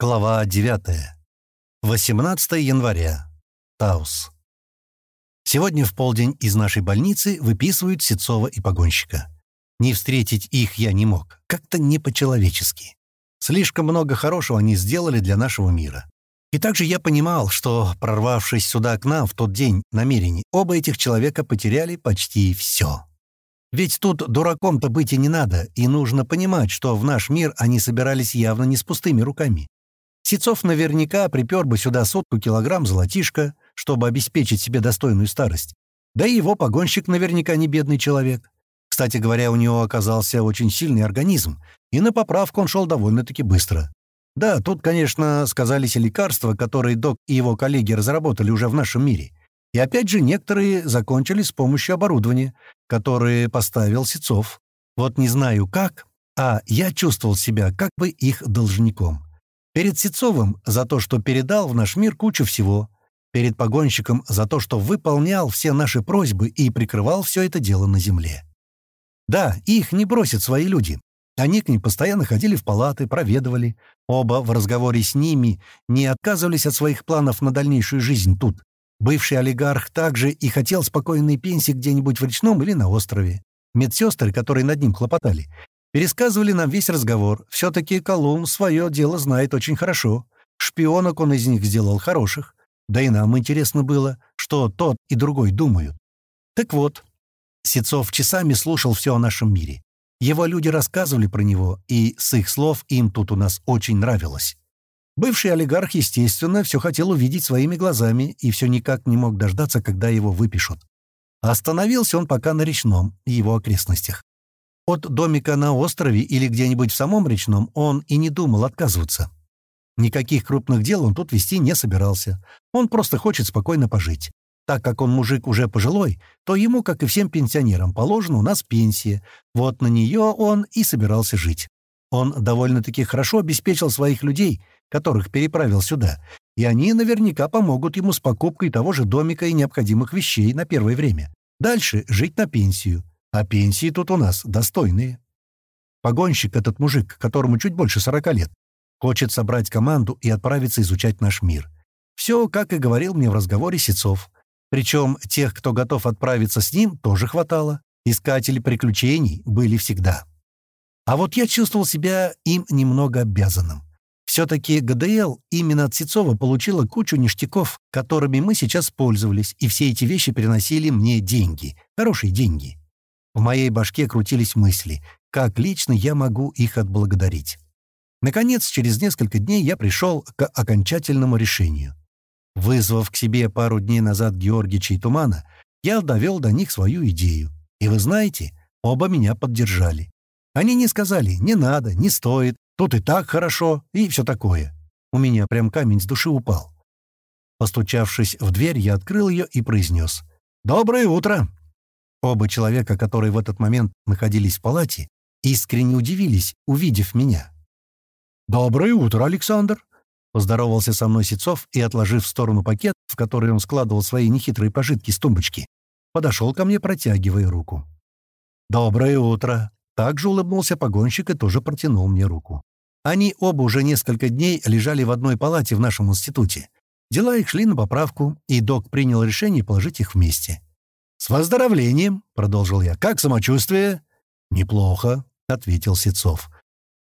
Глава 9. 18 января. Таус. Сегодня в полдень из нашей больницы выписывают Сецова и погонщика. Не встретить их я не мог, как-то не по-человечески. Слишком много хорошего они сделали для нашего мира. И также я понимал, что, прорвавшись сюда к нам в тот день намерений, оба этих человека потеряли почти все. Ведь тут дураком-то быть и не надо, и нужно понимать, что в наш мир они собирались явно не с пустыми руками. Сецов наверняка припер бы сюда сотку килограмм золотишка, чтобы обеспечить себе достойную старость. Да и его погонщик наверняка не бедный человек. Кстати говоря, у него оказался очень сильный организм, и на поправку он шел довольно-таки быстро. Да, тут, конечно, сказались и лекарства, которые док и его коллеги разработали уже в нашем мире. И опять же, некоторые закончили с помощью оборудования, которое поставил Сецов. Вот не знаю как, а я чувствовал себя как бы их должником. Перед Сецовым за то, что передал в наш мир кучу всего. Перед погонщиком за то, что выполнял все наши просьбы и прикрывал все это дело на земле. Да, их не бросят свои люди. Они к ним постоянно ходили в палаты, проведывали. Оба в разговоре с ними не отказывались от своих планов на дальнейшую жизнь тут. Бывший олигарх также и хотел спокойной пенсии где-нибудь в речном или на острове. Медсестры, которые над ним хлопотали, Пересказывали нам весь разговор. Все-таки Колумн свое дело знает очень хорошо. Шпионок он из них сделал хороших. Да и нам интересно было, что тот и другой думают. Так вот, Сецов часами слушал все о нашем мире. Его люди рассказывали про него, и с их слов им тут у нас очень нравилось. Бывший олигарх, естественно, все хотел увидеть своими глазами и все никак не мог дождаться, когда его выпишут. Остановился он пока на речном и его окрестностях. От домика на острове или где-нибудь в самом речном он и не думал отказываться. Никаких крупных дел он тут вести не собирался. Он просто хочет спокойно пожить. Так как он мужик уже пожилой, то ему, как и всем пенсионерам, положена у нас пенсия. Вот на нее он и собирался жить. Он довольно-таки хорошо обеспечил своих людей, которых переправил сюда, и они наверняка помогут ему с покупкой того же домика и необходимых вещей на первое время. Дальше жить на пенсию. А пенсии тут у нас достойные. Погонщик этот мужик, которому чуть больше сорока лет, хочет собрать команду и отправиться изучать наш мир. Все, как и говорил мне в разговоре Сецов. Причем тех, кто готов отправиться с ним, тоже хватало. Искатели приключений были всегда. А вот я чувствовал себя им немного обязанным. Все-таки ГДЛ именно от Сецова получила кучу ништяков, которыми мы сейчас пользовались, и все эти вещи приносили мне деньги, хорошие деньги. В моей башке крутились мысли, как лично я могу их отблагодарить. Наконец, через несколько дней я пришел к окончательному решению. Вызвав к себе пару дней назад Георгича и Тумана, я довел до них свою идею. И вы знаете, оба меня поддержали. Они не сказали «не надо», «не стоит», «тут и так хорошо» и все такое. У меня прям камень с души упал. Постучавшись в дверь, я открыл ее и произнес «Доброе утро!» Оба человека, которые в этот момент находились в палате, искренне удивились, увидев меня. «Доброе утро, Александр!» Поздоровался со мной Сецов и, отложив в сторону пакет, в который он складывал свои нехитрые пожитки с тумбочки, подошел ко мне, протягивая руку. «Доброе утро!» Также улыбнулся погонщик и тоже протянул мне руку. Они оба уже несколько дней лежали в одной палате в нашем институте. Дела их шли на поправку, и док принял решение положить их вместе. «С выздоровлением!» — продолжил я. «Как самочувствие?» «Неплохо», — ответил Сецов.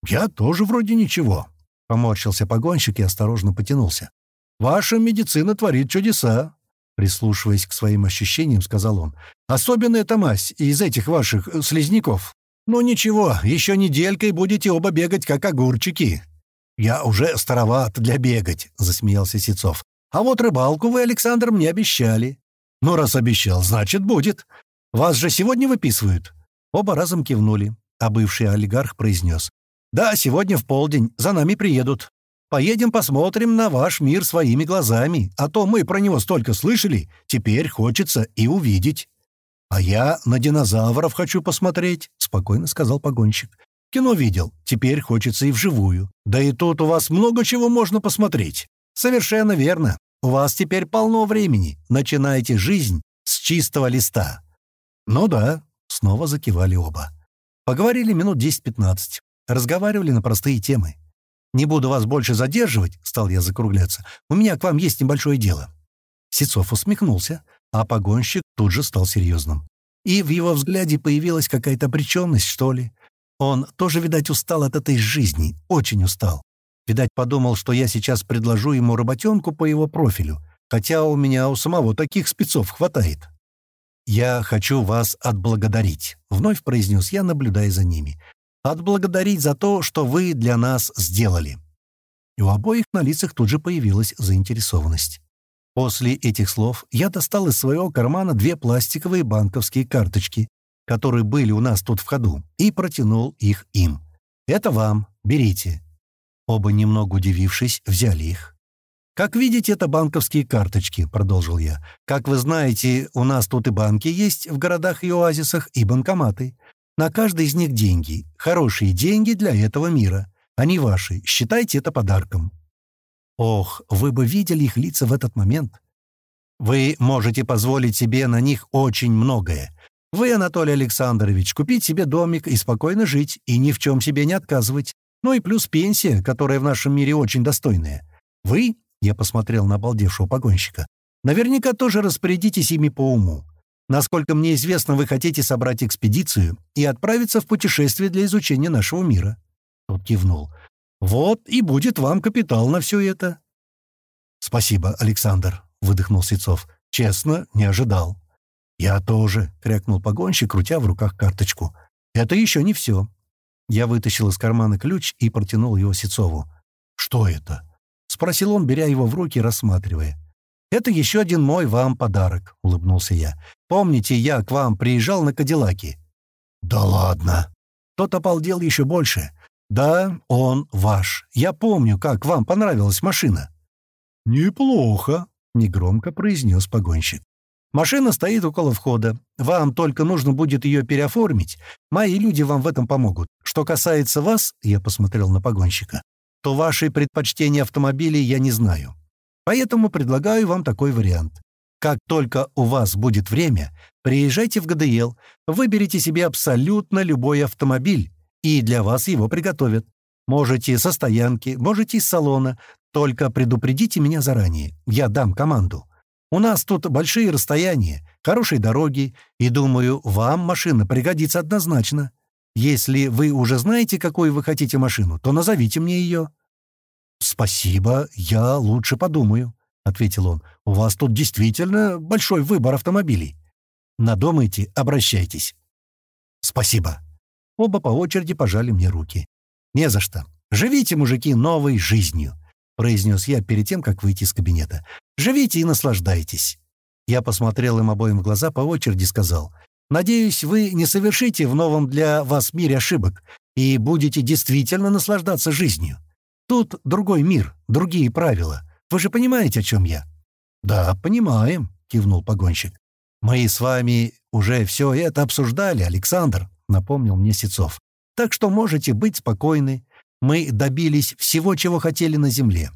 «Я тоже вроде ничего», — поморщился погонщик и осторожно потянулся. «Ваша медицина творит чудеса», — прислушиваясь к своим ощущениям, сказал он. «Особенно эта мазь из этих ваших э, слизняков. Ну ничего, еще неделькой будете оба бегать, как огурчики». «Я уже староват для бегать», — засмеялся Сецов. «А вот рыбалку вы, Александр, мне обещали. «Ну, раз обещал, значит, будет. Вас же сегодня выписывают?» Оба разом кивнули, а бывший олигарх произнес. «Да, сегодня в полдень. За нами приедут. Поедем посмотрим на ваш мир своими глазами, а то мы про него столько слышали, теперь хочется и увидеть». «А я на динозавров хочу посмотреть», — спокойно сказал погонщик. «Кино видел, теперь хочется и вживую. Да и тут у вас много чего можно посмотреть». «Совершенно верно. У вас теперь полно времени. Начинайте жизнь с чистого листа». «Ну да», — снова закивали оба. Поговорили минут 10-15. Разговаривали на простые темы. Не буду вас больше задерживать, — стал я закругляться. У меня к вам есть небольшое дело. Сицов усмехнулся, а погонщик тут же стал серьезным. И в его взгляде появилась какая-то обреченность, что ли. Он тоже, видать, устал от этой жизни, очень устал. Видать, подумал, что я сейчас предложу ему работенку по его профилю, хотя у меня у самого таких спецов хватает. «Я хочу вас отблагодарить», — вновь произнес я, наблюдая за ними. «Отблагодарить за то, что вы для нас сделали». И у обоих на лицах тут же появилась заинтересованность. После этих слов я достал из своего кармана две пластиковые банковские карточки, которые были у нас тут в ходу, и протянул их им. «Это вам, берите». Оба, немного удивившись, взяли их. «Как видите, это банковские карточки», — продолжил я. «Как вы знаете, у нас тут и банки есть в городах и оазисах, и банкоматы. На каждой из них деньги. Хорошие деньги для этого мира. Они ваши. Считайте это подарком». Ох, вы бы видели их лица в этот момент. Вы можете позволить себе на них очень многое. Вы, Анатолий Александрович, купить себе домик и спокойно жить, и ни в чем себе не отказывать. Ну и плюс пенсия, которая в нашем мире очень достойная. Вы, я посмотрел на обалдевшего погонщика, наверняка тоже распорядитесь ими по уму. Насколько мне известно, вы хотите собрать экспедицию и отправиться в путешествие для изучения нашего мира. Тот кивнул. Вот и будет вам капитал на все это». «Спасибо, Александр», — выдохнул Сецов. «Честно, не ожидал». «Я тоже», — крякнул погонщик, крутя в руках карточку. «Это еще не все». Я вытащил из кармана ключ и протянул его Сецову. «Что это?» — спросил он, беря его в руки рассматривая. «Это еще один мой вам подарок», — улыбнулся я. «Помните, я к вам приезжал на Кадиллаке?» «Да ладно!» Тот ополдел еще больше. «Да, он ваш. Я помню, как вам понравилась машина». «Неплохо», — негромко произнес погонщик. «Машина стоит около входа. Вам только нужно будет ее переоформить. Мои люди вам в этом помогут. Что касается вас, — я посмотрел на погонщика, — то ваши предпочтения автомобилей я не знаю. Поэтому предлагаю вам такой вариант. Как только у вас будет время, приезжайте в ГДЛ, выберите себе абсолютно любой автомобиль, и для вас его приготовят. Можете со стоянки, можете из салона, только предупредите меня заранее, я дам команду. У нас тут большие расстояния, хорошие дороги, и, думаю, вам машина пригодится однозначно. Если вы уже знаете, какую вы хотите машину, то назовите мне ее». «Спасибо, я лучше подумаю», — ответил он. «У вас тут действительно большой выбор автомобилей. Надумайте, обращайтесь». «Спасибо», Оба по очереди пожали мне руки. «Не за что. Живите, мужики, новой жизнью», — произнес я перед тем, как выйти из кабинета. «Живите и наслаждайтесь». Я посмотрел им обоим в глаза по очереди и сказал. «Надеюсь, вы не совершите в новом для вас мире ошибок и будете действительно наслаждаться жизнью. Тут другой мир, другие правила. Вы же понимаете, о чем я?» «Да, понимаем», — кивнул погонщик. «Мы с вами уже все это обсуждали, Александр», — напомнил мне Сецов. «Так что можете быть спокойны. Мы добились всего, чего хотели на Земле.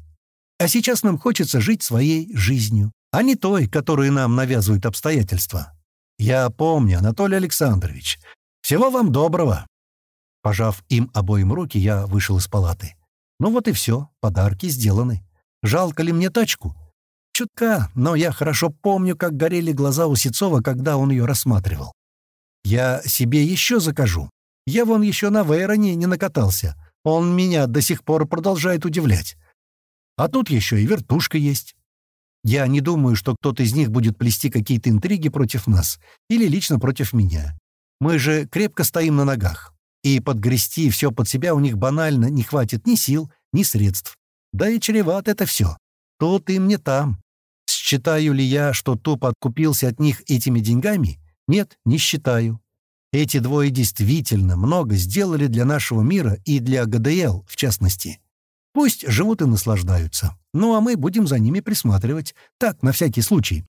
А сейчас нам хочется жить своей жизнью, а не той, которую нам навязывают обстоятельства. Я помню, Анатолий Александрович. Всего вам доброго!» Пожав им обоим руки, я вышел из палаты. Ну вот и все, подарки сделаны. Жалко ли мне тачку? Чутка, но я хорошо помню, как горели глаза у Сецова, когда он ее рассматривал. Я себе еще закажу. Я вон еще на Вейроне не накатался. Он меня до сих пор продолжает удивлять. А тут еще и вертушка есть. Я не думаю, что кто-то из них будет плести какие-то интриги против нас или лично против меня. Мы же крепко стоим на ногах. И подгрести все под себя у них банально не хватит ни сил, ни средств. Да и чревато это все. Тут им не там. Считаю ли я, что тупо откупился от них этими деньгами? Нет, не считаю. Эти двое действительно много сделали для нашего мира и для ГДЛ, в частности. Пусть живут и наслаждаются. Ну а мы будем за ними присматривать. Так, на всякий случай.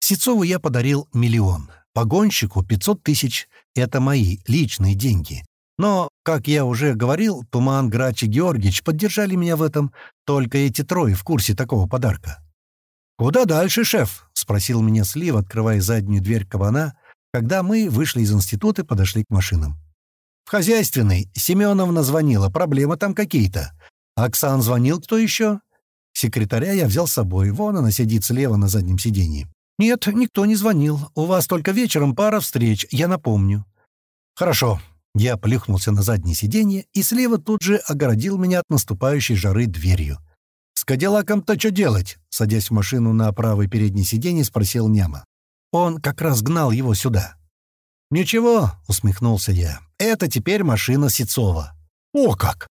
Сецову я подарил миллион. Погонщику — 500 тысяч. Это мои личные деньги. Но, как я уже говорил, Туман, Грач и Георгич поддержали меня в этом. Только эти трое в курсе такого подарка. «Куда дальше, шеф?» — спросил меня Слив, открывая заднюю дверь кабана, когда мы вышли из института и подошли к машинам. «В хозяйственной Семеновна звонила, проблемы там какие-то. «Оксан звонил кто еще?» Секретаря я взял с собой. Вон она сидит слева на заднем сиденье. «Нет, никто не звонил. У вас только вечером пара встреч, я напомню». «Хорошо». Я плюхнулся на заднее сиденье, и слева тут же огородил меня от наступающей жары дверью. «С Кадиллаком-то что делать?» Садясь в машину на правое переднее сиденье, спросил Няма. Он как раз гнал его сюда. «Ничего», — усмехнулся я, — «это теперь машина Сицова». «О как!»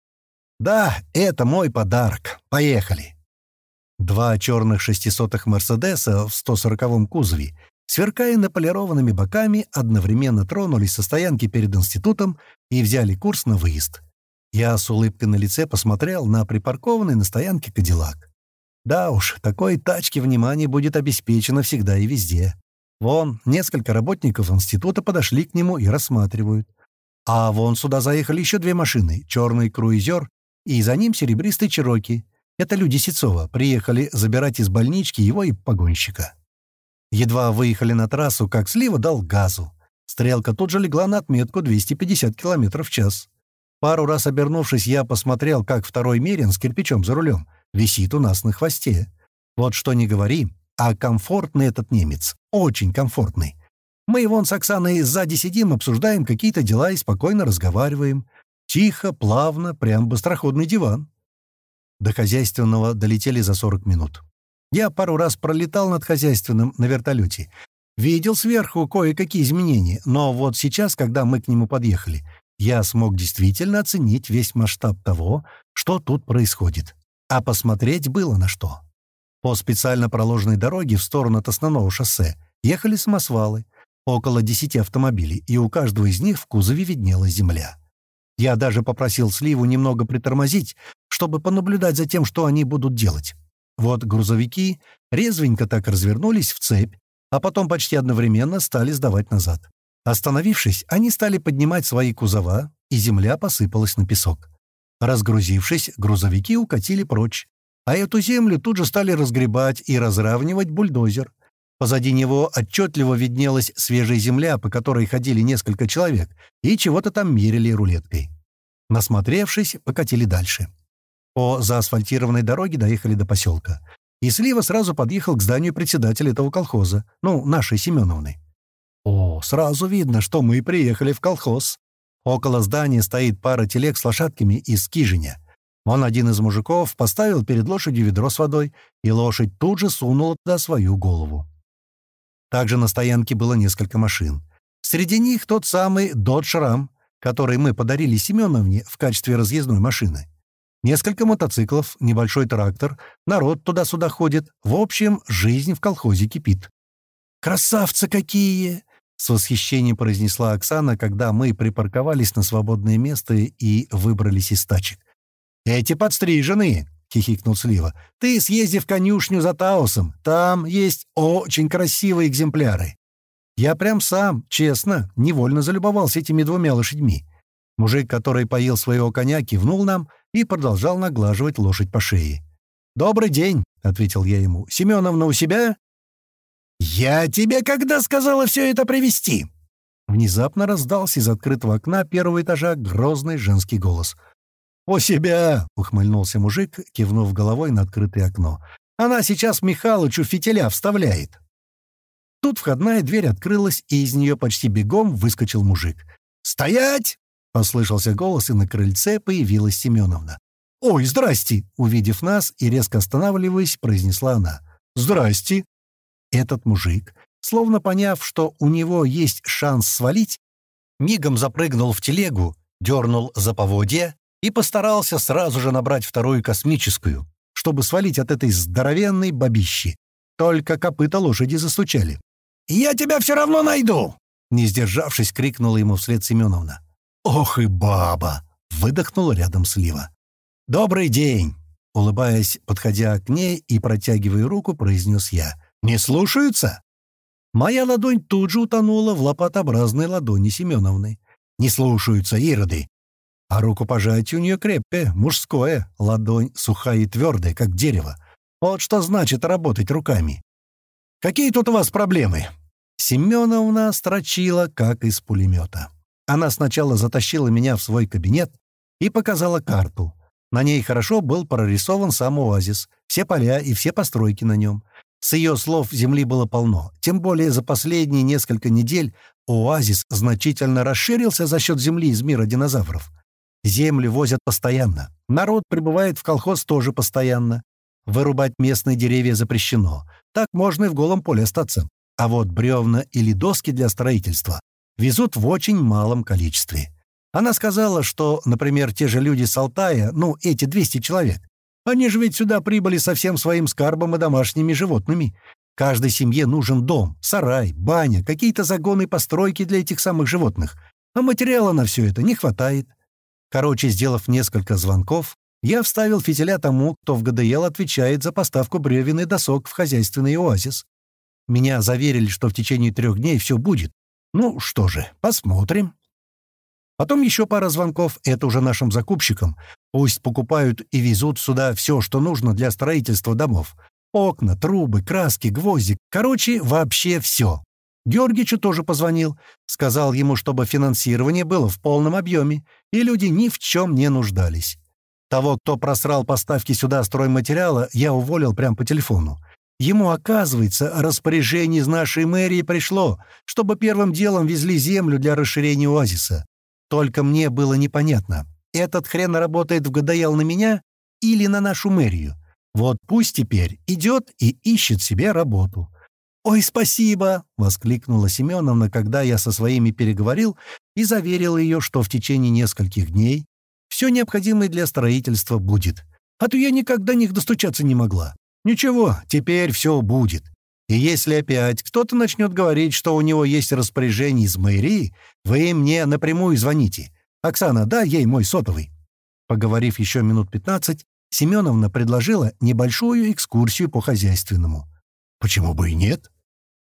«Да, это мой подарок. Поехали». Два черных шестисотых «Мерседеса» в 140-м кузове, сверкая наполированными боками, одновременно тронулись со стоянки перед институтом и взяли курс на выезд. Я с улыбкой на лице посмотрел на припаркованный на стоянке «Кадиллак». Да уж, такой тачке внимание будет обеспечено всегда и везде. Вон, несколько работников института подошли к нему и рассматривают. А вон сюда заехали еще две машины — черный круизер и за ним серебристый чероки — это люди Сецова приехали забирать из больнички его и погонщика. Едва выехали на трассу, как слива дал газу. Стрелка тут же легла на отметку 250 км в час. Пару раз обернувшись, я посмотрел, как второй Мерин с кирпичом за рулем висит у нас на хвосте. Вот что не говори, а комфортный этот немец. Очень комфортный. Мы вон с Оксаной сзади сидим, обсуждаем какие-то дела и спокойно разговариваем. Тихо, плавно, прям быстроходный диван. До хозяйственного долетели за 40 минут. Я пару раз пролетал над хозяйственным на вертолете. Видел сверху кое-какие изменения, но вот сейчас, когда мы к нему подъехали, я смог действительно оценить весь масштаб того, что тут происходит. А посмотреть было на что. По специально проложенной дороге в сторону от основного шоссе ехали самосвалы, около десяти автомобилей, и у каждого из них в кузове виднелась земля. Я даже попросил Сливу немного притормозить, чтобы понаблюдать за тем, что они будут делать. Вот грузовики резвенько так развернулись в цепь, а потом почти одновременно стали сдавать назад. Остановившись, они стали поднимать свои кузова, и земля посыпалась на песок. Разгрузившись, грузовики укатили прочь, а эту землю тут же стали разгребать и разравнивать бульдозер. Позади него отчетливо виднелась свежая земля, по которой ходили несколько человек, и чего-то там мерили рулеткой. Насмотревшись, покатили дальше. По заасфальтированной дороге доехали до поселка. И Слива сразу подъехал к зданию председателя этого колхоза, ну, нашей Семеновны. О, сразу видно, что мы приехали в колхоз. Около здания стоит пара телег с лошадками из Кижиня. Он, один из мужиков, поставил перед лошадью ведро с водой, и лошадь тут же сунула туда свою голову. Также на стоянке было несколько машин. Среди них тот самый «Додж Рам», который мы подарили Семеновне в качестве разъездной машины. Несколько мотоциклов, небольшой трактор, народ туда-сюда ходит. В общем, жизнь в колхозе кипит. «Красавцы какие!» — с восхищением произнесла Оксана, когда мы припарковались на свободное место и выбрались из тачек. «Эти подстриженные!» — хихикнул Слива. «Ты съезди в конюшню за Таосом. Там есть очень красивые экземпляры. Я прям сам, честно, невольно залюбовался этими двумя лошадьми. Мужик, который поил своего коня, кивнул нам и продолжал наглаживать лошадь по шее. «Добрый день», — ответил я ему. «Семеновна у себя?» «Я тебе когда сказала все это привезти?» Внезапно раздался из открытого окна первого этажа грозный женский голос. «У себя!» — ухмыльнулся мужик, кивнув головой на открытое окно. «Она сейчас Михалычу фитиля вставляет». Тут входная дверь открылась, и из нее почти бегом выскочил мужик. «Стоять!» — послышался голос, и на крыльце появилась Семеновна. «Ой, здрасте!» — увидев нас и резко останавливаясь, произнесла она. «Здрасте!» Этот мужик, словно поняв, что у него есть шанс свалить, мигом запрыгнул в телегу, дернул за поводья и постарался сразу же набрать вторую космическую, чтобы свалить от этой здоровенной бабищи. Только копыта лошади застучали. «Я тебя все равно найду!» Не сдержавшись, крикнула ему вслед Семеновна. «Ох и баба!» — выдохнул рядом Слива. «Добрый день!» — улыбаясь, подходя к ней и протягивая руку, произнес я. «Не слушаются?» Моя ладонь тут же утонула в лопатообразной ладони Семеновны. «Не слушаются, ироды!» А рукопожатие у нее крепкое, мужское, ладонь сухая и твердая, как дерево. Вот что значит работать руками. «Какие тут у вас проблемы?» Семеновна строчила, как из пулемета. Она сначала затащила меня в свой кабинет и показала карту. На ней хорошо был прорисован сам оазис, все поля и все постройки на нем. С ее слов земли было полно. Тем более за последние несколько недель оазис значительно расширился за счет земли из мира динозавров. Земли возят постоянно. Народ прибывает в колхоз тоже постоянно. Вырубать местные деревья запрещено. Так можно и в голом поле остаться. А вот бревна или доски для строительства везут в очень малом количестве. Она сказала, что, например, те же люди с Алтая, ну, эти 200 человек, они же ведь сюда прибыли со всем своим скарбом и домашними животными. Каждой семье нужен дом, сарай, баня, какие-то загоны и постройки для этих самых животных. А материала на все это не хватает. Короче, сделав несколько звонков, я вставил фитиля тому, кто в ГДЛ отвечает за поставку бревен и досок в хозяйственный оазис. Меня заверили, что в течение трех дней все будет. Ну что же, посмотрим. Потом еще пара звонков, это уже нашим закупщикам. Пусть покупают и везут сюда все, что нужно для строительства домов. Окна, трубы, краски, гвозди. Короче, вообще все. Георгичу тоже позвонил. Сказал ему, чтобы финансирование было в полном объеме, и люди ни в чем не нуждались. Того, кто просрал поставки сюда стройматериала, я уволил прямо по телефону. Ему, оказывается, распоряжение из нашей мэрии пришло, чтобы первым делом везли землю для расширения оазиса. Только мне было непонятно, этот хрен работает в ГДЛ на меня или на нашу мэрию. Вот пусть теперь идет и ищет себе работу. «Ой, спасибо!» — воскликнула Семеновна, когда я со своими переговорил и заверил ее, что в течение нескольких дней все необходимое для строительства будет. А то я никак до них достучаться не могла. Ничего, теперь все будет. И если опять кто-то начнет говорить, что у него есть распоряжение из мэрии, вы мне напрямую звоните. Оксана, дай ей мой сотовый». Поговорив еще минут пятнадцать, Семеновна предложила небольшую экскурсию по хозяйственному. «Почему бы и нет?»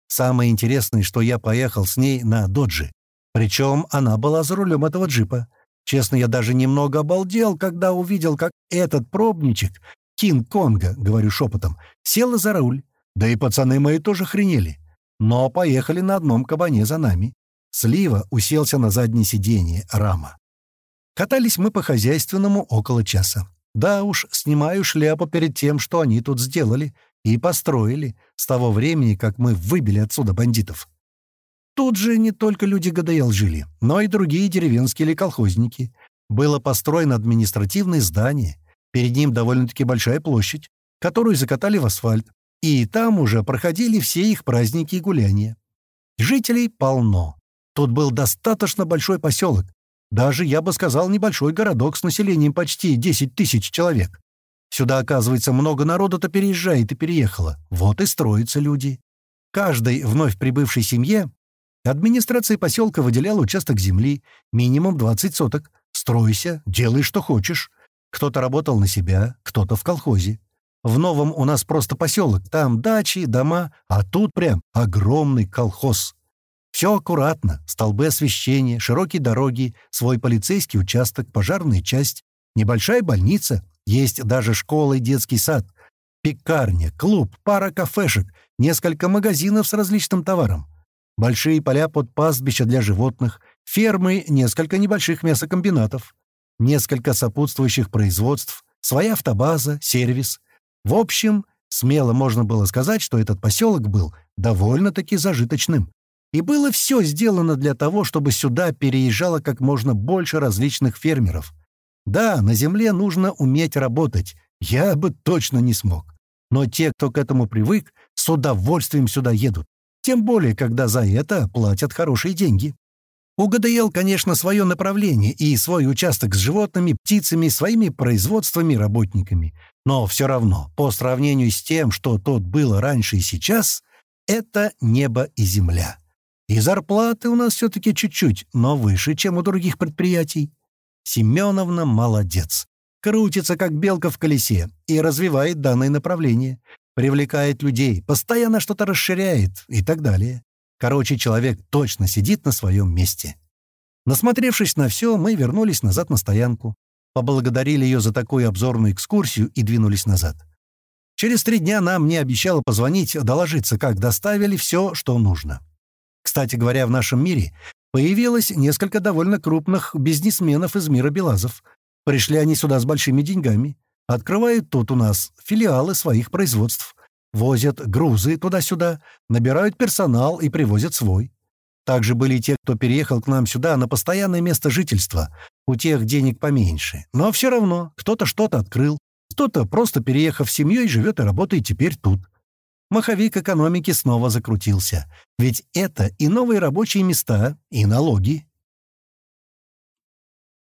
Самое интересное, что я поехал с ней на доджи. Причем она была за рулем этого джипа. Честно, я даже немного обалдел, когда увидел, как этот пробничек, Кинг-Конга, говорю шепотом, села за руль да и пацаны мои тоже хренели. Но поехали на одном кабане за нами. Слива уселся на заднее сиденье, рама. Катались мы по хозяйственному около часа. Да уж, снимаю шляпу перед тем, что они тут сделали и построили с того времени, как мы выбили отсюда бандитов. Тут же не только люди ГДЛ жили, но и другие деревенские или колхозники. Было построено административное здание, перед ним довольно-таки большая площадь, которую закатали в асфальт, и там уже проходили все их праздники и гуляния. Жителей полно. Тут был достаточно большой поселок. Даже, я бы сказал, небольшой городок с населением почти 10 тысяч человек. Сюда, оказывается, много народу-то переезжает и переехало. Вот и строятся люди. Каждой вновь прибывшей семье администрация поселка выделяла участок земли, минимум 20 соток. Стройся, делай, что хочешь. Кто-то работал на себя, кто-то в колхозе. В новом у нас просто поселок, там дачи, дома, а тут прям огромный колхоз. Все аккуратно, столбы освещения, широкие дороги, свой полицейский участок, пожарная часть, небольшая больница, есть даже школа и детский сад, пекарня, клуб, пара кафешек, несколько магазинов с различным товаром, большие поля под пастбища для животных, фермы, несколько небольших мясокомбинатов, несколько сопутствующих производств, своя автобаза, сервис — в общем, смело можно было сказать, что этот поселок был довольно-таки зажиточным. И было все сделано для того, чтобы сюда переезжало как можно больше различных фермеров. Да, на земле нужно уметь работать. Я бы точно не смог. Но те, кто к этому привык, с удовольствием сюда едут. Тем более, когда за это платят хорошие деньги. У ГДЛ, конечно, свое направление и свой участок с животными, птицами, своими производствами, работниками. Но все равно, по сравнению с тем, что тут было раньше и сейчас, это небо и земля. И зарплаты у нас все-таки чуть-чуть, но выше, чем у других предприятий. Семеновна молодец. Крутится, как белка в колесе, и развивает данное направление. Привлекает людей, постоянно что-то расширяет и так далее. Короче, человек точно сидит на своем месте. Насмотревшись на все, мы вернулись назад на стоянку, поблагодарили ее за такую обзорную экскурсию и двинулись назад. Через три дня нам не обещала позвонить, доложиться, как доставили все, что нужно. Кстати говоря, в нашем мире появилось несколько довольно крупных бизнесменов из мира Белазов. Пришли они сюда с большими деньгами. Открывают тут у нас филиалы своих производств. Возят грузы туда-сюда, набирают персонал и привозят свой. Также были те, кто переехал к нам сюда на постоянное место жительства. У тех денег поменьше. Но все равно кто-то что-то открыл. Кто-то, просто переехав с семьей, живет и работает теперь тут. Маховик экономики снова закрутился. Ведь это и новые рабочие места, и налоги.